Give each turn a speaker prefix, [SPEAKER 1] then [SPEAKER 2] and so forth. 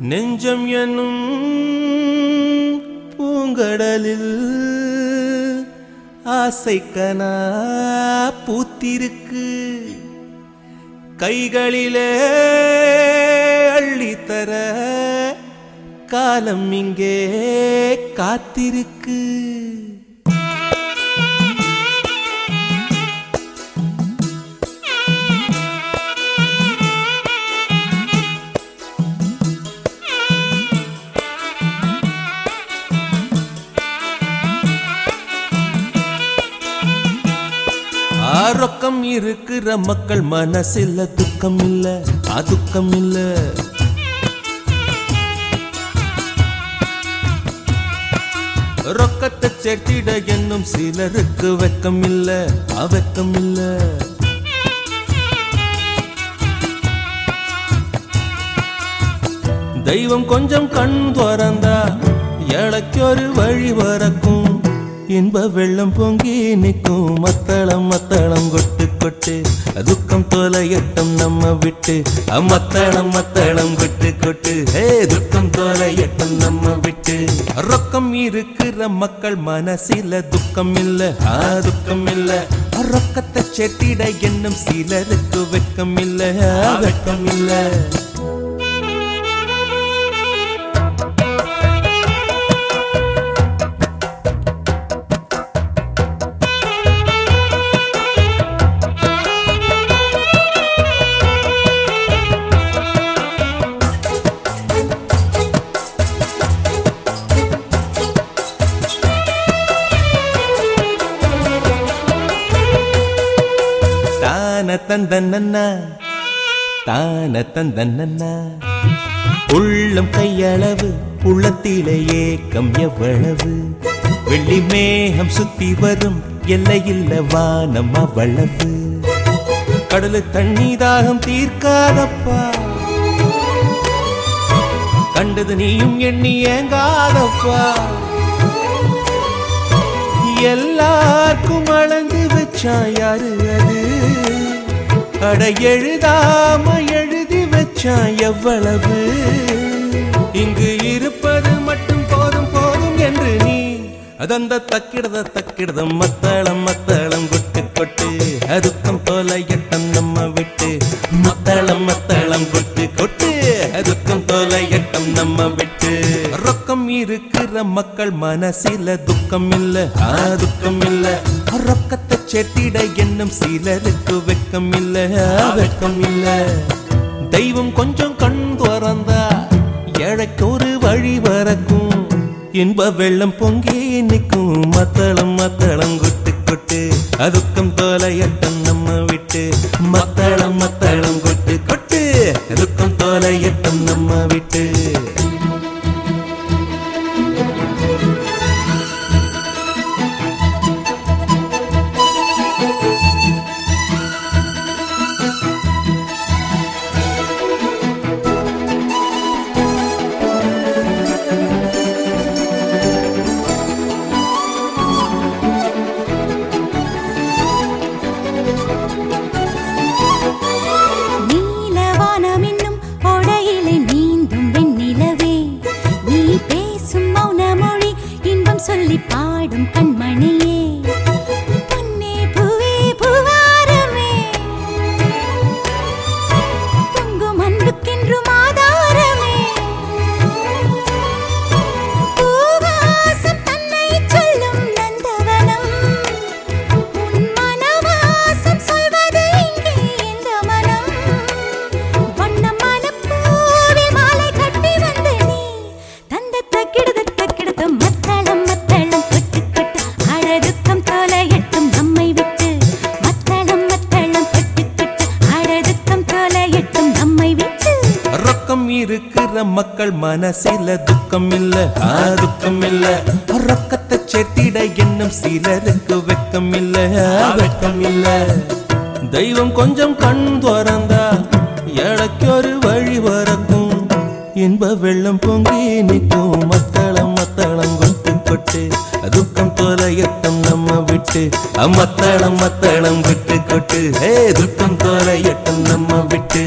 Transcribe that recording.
[SPEAKER 1] நெஞ்சம் என்னும் பூங்கடலில் ஆசைக்கனா பூத்திருக்கு. கைகளிலே அள்ளித்தர காலம் இங்கே காத்திருக்கு. ரொக்கம் இருக்கிற மக்கள் மனசில்ல துக்கம் இல்ல அதுக்கம் இல்ல. ரொக்கத்தை செட்டிட என்னும் சிலருக்கு வெக்கம் இல்ல அவக்கம் இல்ல. தெய்வம் கொஞ்சம் கண் துறந்தா எனக்கு ஒரு வழி வரக்கும் இன்ப வெள்ளம் பொங்கி நிற்கும். மத்தளம் மத்தளம் கொட்டு கொட்டு. துக்கம் தோலையட்டம் நம்ம விட்டு. மத்தளம் மத்தளம் கொட்டு கொட்டு. ஹே துக்கம் தோலையட்டம் நம்ம விட்டு. ரொக்கம் இருக்கிற மக்கள் மனசில துக்கம் இல்ல. ஆ துக்கம் இல்ல. ரொக்கத்தை செட்டிட என்னும் சிலருக்கு வெக்கம் இல்ல. வெக்கம் இல்லை. தான தந்தன்னா தான தந்தன்னா உள்ளம் கையளவு உள்ளத்திலே ஏக்கம் எவ்வளவு? வெள்ளி மேகம் சுத்தி வரும் எல்லையில்ல வானம் அவ்வளவு. கடலு தண்ணி தாகம் தீர்க்காதப்பா. கண்டது நீயும் எண்ணி ஏங்காதப்பா. எல்லாருக்கும் அளந்து வச்சான் யாரு அது. அட எழுதாம எழுதி வச்சான் எவ்வளவு? இங்கு இருப்பது மட்டும் போதும் போதும் என்று நீ அதந்த தக்கிடத தக்கிடதம் மத்தளம் மத்தளம் கொட்டு கொட்டு அதுக்கம் தொலையட்டம் நம்ம விட்டு மத்தளம் மத்தளம் கொட்டு கொட்டு அதுக்கம் தொலையட்டம் நம்ம விட்டு. ரொக்கம் இருக்கிற மக்கள் மனசில துக்கம் இல்ல துக்கம் இல்லை. ரொக்கத்தை சேர்த்திட என்னும் சிலருக்கு வெக்கம் இல்ல வெக்கம் இல்ல. தெய்வம் கொஞ்சம் கண் துறந்தா ஏழைக்கு ஒரு வழி வரக்கும். இன்ப வெள்ளம் பொங்கி நிற்கும் மத்தளம் மத்தளம் கொட்டு கொட்டு. அதுக்கம் தோலையட்டம் நம்ம விட்டு மத்தளம் மத்த இருக்கிற மக்கள் மனசில துக்கம் இல்ல துக்கம் இல்ல ரொக்கத்தை சேர்த்திட என்னும் சிலருக்கு வெக்கம் இல்ல வெக்கம் இல்ல தெய்வம் கொஞ்சம் கண் துறந்தா எனக்கு ஒரு வழி வரக்கும் இன்ப வெள்ளம் பொங்கி நிற்கும். மத்தளம் மத்தளம் கொட்டு கொட்டு துக்கம் தோலையட்டம் நம்ம விட்டு. அம்மத்தளம் மத்தளம் விட்டு கொட்டு ஏ துக்கம் தோலையட்டம் நம்ம விட்டு.